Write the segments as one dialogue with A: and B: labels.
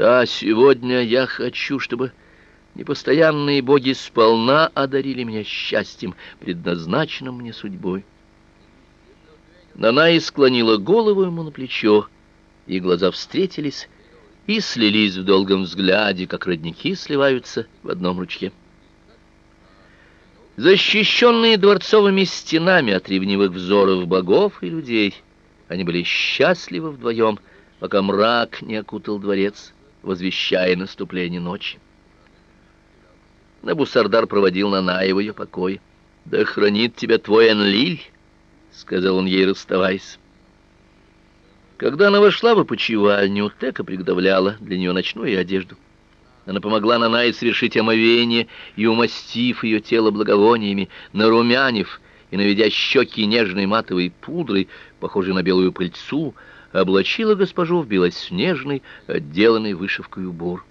A: Да, сегодня я хочу, чтобы непостоянные боги сполна одарили меня счастьем, предназначенным мне судьбой. Нанаи склонила голову ему на плечо, и глаза встретились и слились в долгом взгляде, как родники сливаются в одном ручье. Защищенные дворцовыми стенами от ревнивых взоров богов и людей, они были счастливы вдвоем, пока мрак не окутал дворец, возвещая наступление ночи. Набусардар проводил Нанаева ее покой. «Да хранит тебя твой Энлиль», — сказал он ей, расставаясь. Когда она вошла в опочивальню, Тека приготовляла для нее ночную одежду. Она помогла Нанае совершить омовение и, умастив ее тело благовониями, нарумянив и наведя щеки нежной матовой пудрой, похожей на белую пыльцу, облачила госпожу в белоснежный, отделанный вышивкой убор.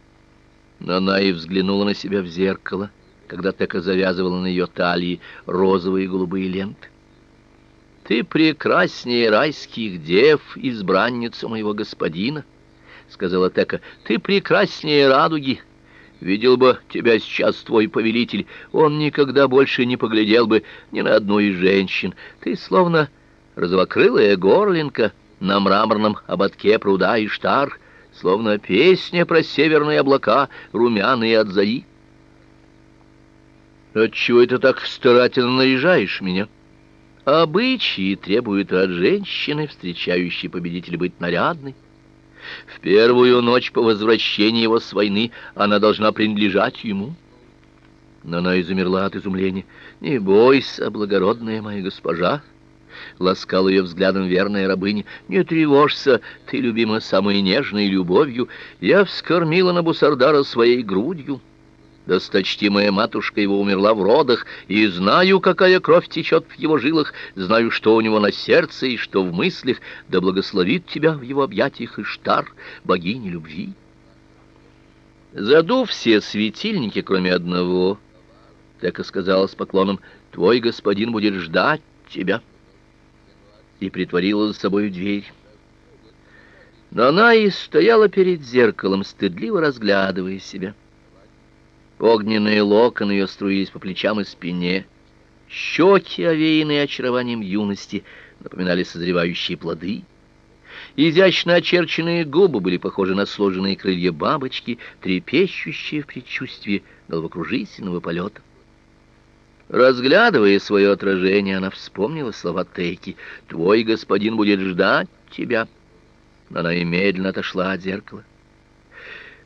A: Нанае взглянула на себя в зеркало, когда Тека завязывала на ее талии розовые и голубые ленты. «Ты прекраснее райских дев, избранница моего господина», — сказала Тека. «Ты прекраснее радуги. Видел бы тебя сейчас твой повелитель, он никогда больше не поглядел бы ни на одну из женщин. Ты словно розовокрылая горлинка на мраморном ободке пруда Иштар, словно песня про северные облака, румяные от зари. Отчего это так старательно наряжаешь меня?» Обычаи требуют от женщины, встречающей победителя, быть нарядной. В первую ночь по возвращении его с войны она должна принадлежать ему. Но она и от изумления. «Не бойся, благородная моя госпожа!» Ласкал ее взглядом верная рабыня. «Не тревожься, ты, любима, самой нежной любовью. Я вскормила на Бусардара своей грудью». Досточтимая матушка его умерла в родах, и знаю, какая кровь течет в его жилах, знаю, что у него на сердце и что в мыслях, да благословит тебя в его объятиях Иштар, богиня любви. Задув все светильники, кроме одного, так и сказала с поклоном, твой господин будет ждать тебя, и притворила за собой дверь. Но она и стояла перед зеркалом, стыдливо разглядывая себя. Огненные локоны ее струились по плечам и спине. Щеки, овеянные очарованием юности, напоминали созревающие плоды. Изящно очерченные губы были похожи на сложенные крылья бабочки, трепещущие в предчувствии головокружительного полета. Разглядывая свое отражение, она вспомнила слова Тейки «Твой господин будет ждать тебя». Она и медленно отошла от зеркала.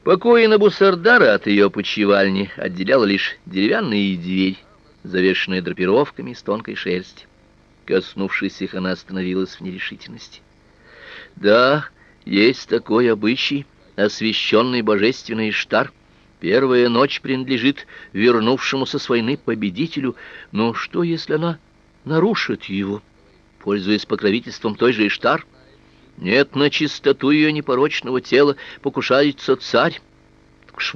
A: Покои Набусардара от ее почивальни отделяла лишь деревянная дверь, завешенная драпировками из тонкой шерсти. Коснувшись их, она остановилась в нерешительности. Да, есть такой обычай, освященный божественный Иштар. Первая ночь принадлежит вернувшемуся с войны победителю, но что, если она нарушит его, пользуясь покровительством той же Иштар? Нет, на чистоту ее непорочного тела покушается царь. Так уж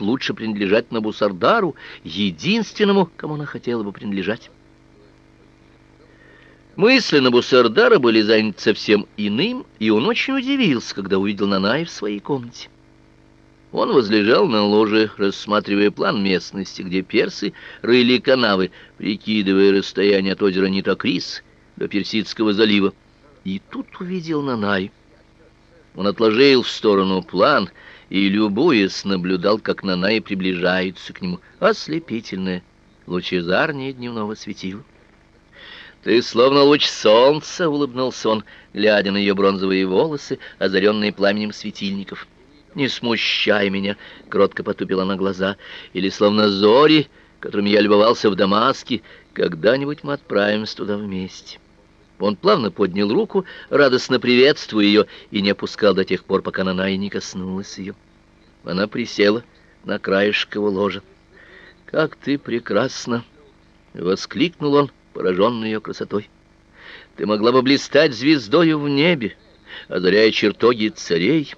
A: лучше принадлежать Набусардару, единственному, кому она хотела бы принадлежать. Мысли Набусардара были заняты совсем иным, и он очень удивился, когда увидел Нанай в своей комнате. Он возлежал на ложе, рассматривая план местности, где персы рыли канавы, прикидывая расстояние от озера Нитокрис до Персидского залива и тут увидел Нанай. Он отложил в сторону план и, любуясь, наблюдал, как Нанай приближается к нему, ослепительное, лучезарнее дневного светила. «Ты словно луч солнца!» — улыбнулся он, глядя на ее бронзовые волосы, озаренные пламенем светильников. «Не смущай меня!» — кротко потупила на глаза. «Или словно зори, которыми я любовался в Дамаске. Когда-нибудь мы отправимся туда вместе». Он плавно поднял руку, радостно приветствуя ее, и не опускал до тех пор, пока она и не коснулась ее. Она присела на краешек его ложа. «Как ты прекрасна!» — воскликнул он, пораженный ее красотой. «Ты могла бы блистать звездою в небе, озаряя чертоги царей.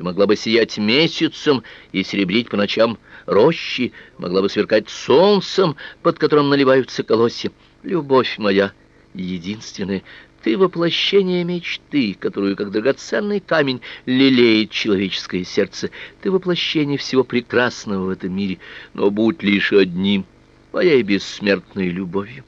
A: Ты могла бы сиять месяцем и серебрить по ночам рощи, могла бы сверкать солнцем, под которым наливаются колосья. Любовь моя!» единственное, Ты воплощение мечты, которую, как драгоценный камень, лелеет человеческое сердце. Ты воплощение всего прекрасного в этом мире, но будь лишь одним, моей бессмертной любовью.